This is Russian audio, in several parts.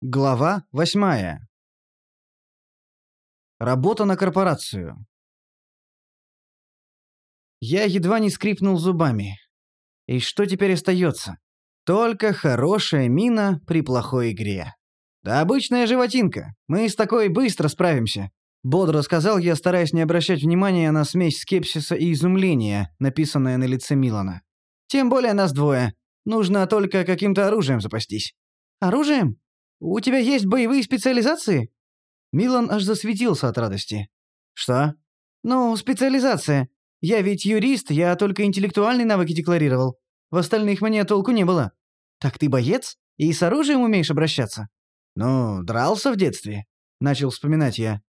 Глава восьмая. Работа на корпорацию. Я едва не скрипнул зубами. И что теперь остается? Только хорошая мина при плохой игре. Да обычная животинка. Мы с такой быстро справимся. Бодро сказал я, стараясь не обращать внимания на смесь скепсиса и изумления, написанная на лице Милана. Тем более нас двое. Нужно только каким-то оружием запастись. Оружием? «У тебя есть боевые специализации?» Милан аж засветился от радости. «Что?» «Ну, специализация. Я ведь юрист, я только интеллектуальные навыки декларировал. В остальных мне толку не было. Так ты боец? И с оружием умеешь обращаться?» «Ну, дрался в детстве», — начал вспоминать я.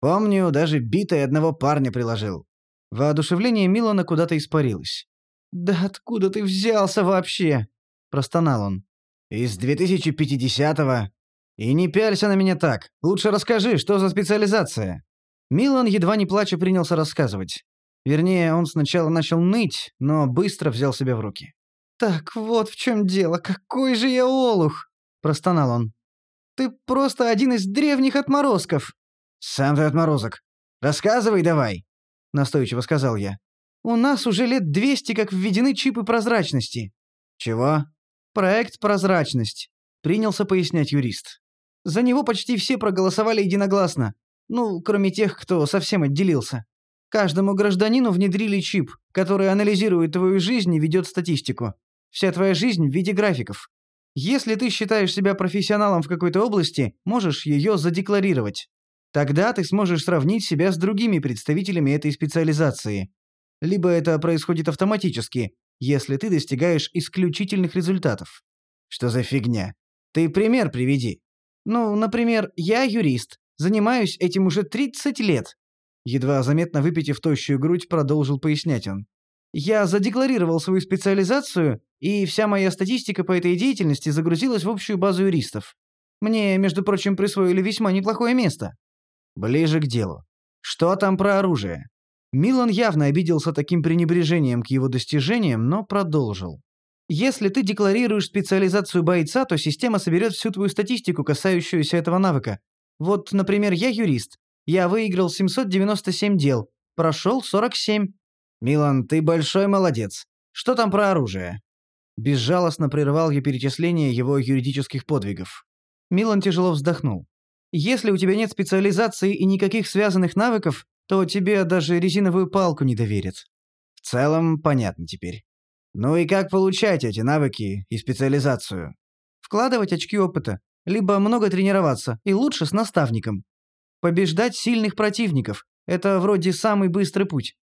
«Помню, даже битой одного парня приложил». Воодушевление Милана куда-то испарилось. «Да откуда ты взялся вообще?» – простонал он. «Из 2050-го. И не пялься на меня так. Лучше расскажи, что за специализация». Милан, едва не плача, принялся рассказывать. Вернее, он сначала начал ныть, но быстро взял себя в руки. «Так вот в чем дело. Какой же я олух!» – простонал он. «Ты просто один из древних отморозков». «Сам ты отморозок. Рассказывай давай», – настойчиво сказал я. «У нас уже лет двести как введены чипы прозрачности». «Чего?» «Проект «Прозрачность», — принялся пояснять юрист. «За него почти все проголосовали единогласно. Ну, кроме тех, кто совсем отделился. Каждому гражданину внедрили чип, который анализирует твою жизнь и ведет статистику. Вся твоя жизнь в виде графиков. Если ты считаешь себя профессионалом в какой-то области, можешь ее задекларировать. Тогда ты сможешь сравнить себя с другими представителями этой специализации. Либо это происходит автоматически, если ты достигаешь исключительных результатов. Что за фигня? Ты пример приведи. Ну, например, я юрист, занимаюсь этим уже 30 лет. Едва заметно выпитив тощую грудь, продолжил пояснять он. Я задекларировал свою специализацию, и вся моя статистика по этой деятельности загрузилась в общую базу юристов. Мне, между прочим, присвоили весьма неплохое место. Ближе к делу. Что там про оружие? Милан явно обиделся таким пренебрежением к его достижениям, но продолжил. Если ты декларируешь специализацию бойца, то система соберет всю твою статистику, касающуюся этого навыка. Вот, например, я юрист. Я выиграл 797 дел. Прошел 47. Милан, ты большой молодец. Что там про оружие? Безжалостно прервал я перечисление его юридических подвигов. Милан тяжело вздохнул. Если у тебя нет специализации и никаких связанных навыков, то тебе даже резиновую палку не доверят. В целом, понятно теперь. Ну и как получать эти навыки и специализацию? Вкладывать очки опыта, либо много тренироваться, и лучше с наставником. Побеждать сильных противников – это вроде самый быстрый путь.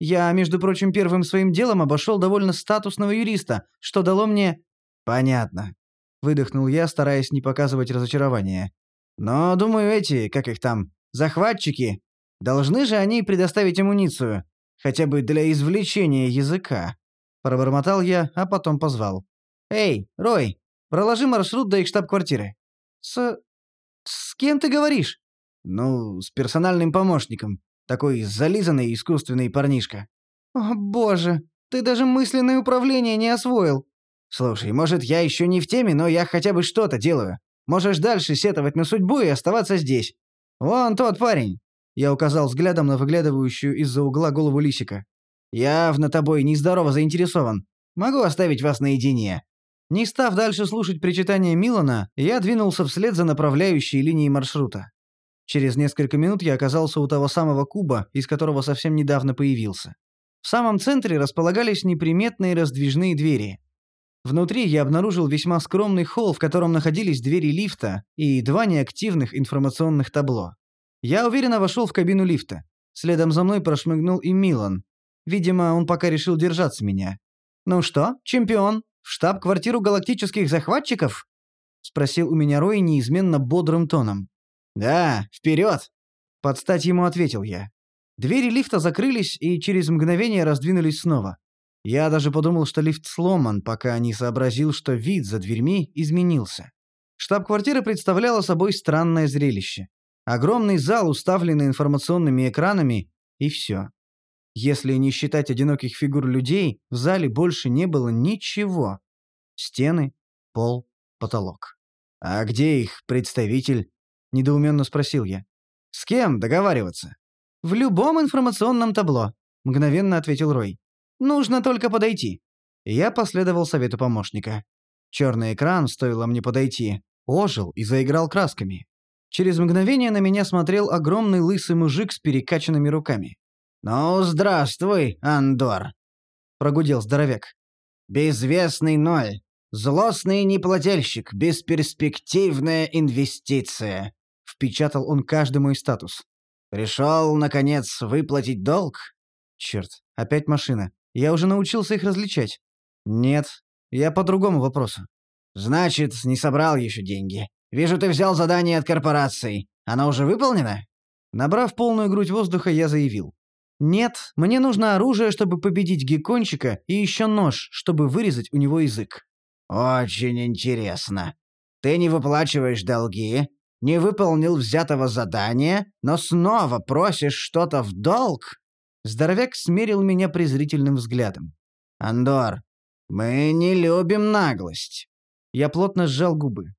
Я, между прочим, первым своим делом обошел довольно статусного юриста, что дало мне... Понятно. Выдохнул я, стараясь не показывать разочарования. Но, думаю, эти, как их там, захватчики, Должны же они предоставить амуницию, хотя бы для извлечения языка. Пробормотал я, а потом позвал. «Эй, Рой, проложи маршрут до их штаб-квартиры». «С... с кем ты говоришь?» «Ну, с персональным помощником. Такой зализанный искусственный парнишка». «О, боже, ты даже мысленное управление не освоил». «Слушай, может, я еще не в теме, но я хотя бы что-то делаю. Можешь дальше сетовать на судьбу и оставаться здесь. Вон тот парень. Я указал взглядом на выглядывающую из-за угла голову лисика. «Явно тобой нездорово заинтересован. Могу оставить вас наедине». Не став дальше слушать причитания Милана, я двинулся вслед за направляющей линией маршрута. Через несколько минут я оказался у того самого куба, из которого совсем недавно появился. В самом центре располагались неприметные раздвижные двери. Внутри я обнаружил весьма скромный холл, в котором находились двери лифта и два неактивных информационных табло. Я уверенно вошел в кабину лифта. Следом за мной прошмыгнул и Милан. Видимо, он пока решил держаться меня. «Ну что, чемпион, в штаб-квартиру галактических захватчиков?» Спросил у меня Рой неизменно бодрым тоном. «Да, вперед!» Под стать ему ответил я. Двери лифта закрылись и через мгновение раздвинулись снова. Я даже подумал, что лифт сломан, пока не сообразил, что вид за дверьми изменился. Штаб-квартира представляла собой странное зрелище. Огромный зал, уставленный информационными экранами, и все. Если не считать одиноких фигур людей, в зале больше не было ничего. Стены, пол, потолок. «А где их представитель?» — недоуменно спросил я. «С кем договариваться?» «В любом информационном табло», — мгновенно ответил Рой. «Нужно только подойти». Я последовал совету помощника. Черный экран, стоило мне подойти, ожил и заиграл красками. Через мгновение на меня смотрел огромный лысый мужик с перекачанными руками. «Ну, здравствуй, Андор», — прогудел здоровяк. «Безвестный ноль. Злостный неплательщик. Бесперспективная инвестиция», — впечатал он каждый мой статус. «Пришел, наконец, выплатить долг?» «Черт, опять машина. Я уже научился их различать». «Нет, я по другому вопросу». «Значит, не собрал еще деньги. Вижу, ты взял задание от корпорации. Оно уже выполнено?» Набрав полную грудь воздуха, я заявил. «Нет, мне нужно оружие, чтобы победить геккончика, и еще нож, чтобы вырезать у него язык». «Очень интересно. Ты не выплачиваешь долги, не выполнил взятого задания, но снова просишь что-то в долг?» Здоровяк смерил меня презрительным взглядом. «Андор, мы не любим наглость». Я плотно сжал губы.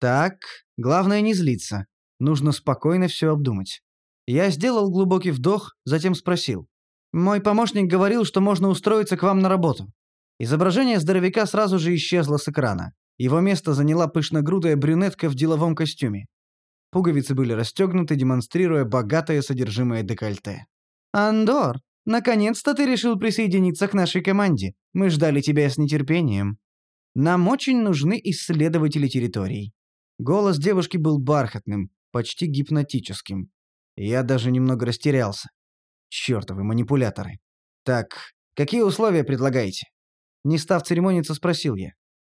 «Так, главное не злиться. Нужно спокойно все обдумать». Я сделал глубокий вдох, затем спросил. «Мой помощник говорил, что можно устроиться к вам на работу». Изображение здоровяка сразу же исчезло с экрана. Его место заняла пышногрудая брюнетка в деловом костюме. Пуговицы были расстегнуты, демонстрируя богатое содержимое декольте. «Андор, наконец-то ты решил присоединиться к нашей команде. Мы ждали тебя с нетерпением. Нам очень нужны исследователи территорий». Голос девушки был бархатным, почти гипнотическим. Я даже немного растерялся. Чёртовы манипуляторы. Так, какие условия предлагаете? Не став церемониться, спросил я.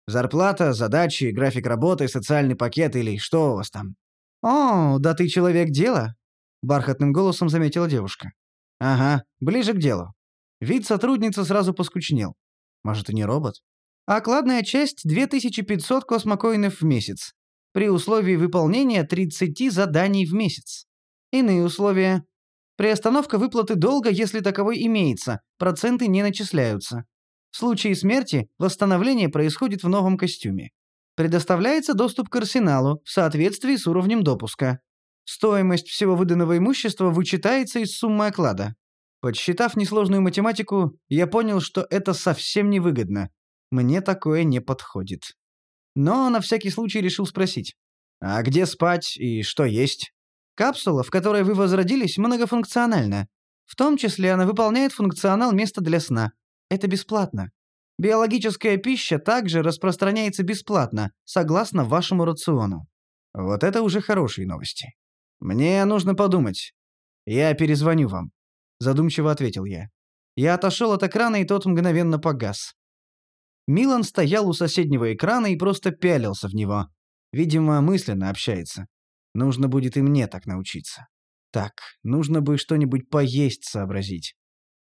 Зарплата, задачи, график работы, социальный пакет или что у вас там? О, да ты человек дела, бархатным голосом заметила девушка. Ага, ближе к делу. Вид сотрудницы сразу поскучнел. Может, и не робот? Окладная часть 2500 космокоинов в месяц. При условии выполнения 30 заданий в месяц. Иные условия. Приостановка выплаты долга, если таковой имеется, проценты не начисляются. В случае смерти восстановление происходит в новом костюме. Предоставляется доступ к арсеналу в соответствии с уровнем допуска. Стоимость всего выданного имущества вычитается из суммы оклада. Подсчитав несложную математику, я понял, что это совсем невыгодно. Мне такое не подходит. Но на всякий случай решил спросить. А где спать и что есть? Капсула, в которой вы возродились, многофункциональна. В том числе она выполняет функционал места для сна. Это бесплатно. Биологическая пища также распространяется бесплатно, согласно вашему рациону. Вот это уже хорошие новости. Мне нужно подумать. Я перезвоню вам. Задумчиво ответил я. Я отошел от экрана, и тот мгновенно погас. Милан стоял у соседнего экрана и просто пялился в него. Видимо, мысленно общается. Нужно будет и мне так научиться. Так, нужно бы что-нибудь поесть сообразить.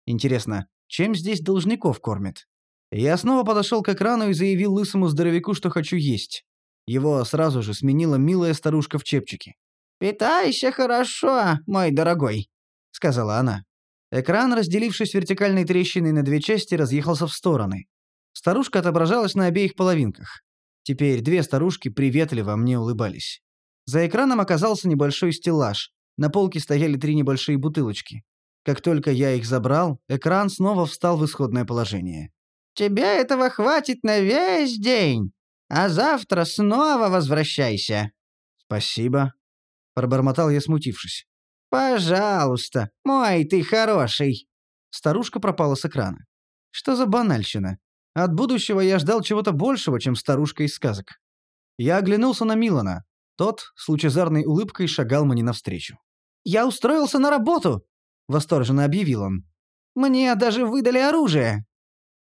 Интересно, чем здесь должников кормят? Я снова подошел к экрану и заявил лысому здоровяку, что хочу есть. Его сразу же сменила милая старушка в чепчике. «Питайся хорошо, мой дорогой», — сказала она. Экран, разделившись вертикальной трещиной на две части, разъехался в стороны. Старушка отображалась на обеих половинках. Теперь две старушки приветливо мне улыбались. За экраном оказался небольшой стеллаж. На полке стояли три небольшие бутылочки. Как только я их забрал, экран снова встал в исходное положение. «Тебе этого хватит на весь день, а завтра снова возвращайся». «Спасибо», — пробормотал я, смутившись. «Пожалуйста, мой ты хороший». Старушка пропала с экрана. Что за банальщина? От будущего я ждал чего-то большего, чем старушка из сказок. Я оглянулся на Милана. Тот с лучезарной улыбкой шагал мне навстречу. «Я устроился на работу!» — восторженно объявил он. «Мне даже выдали оружие!»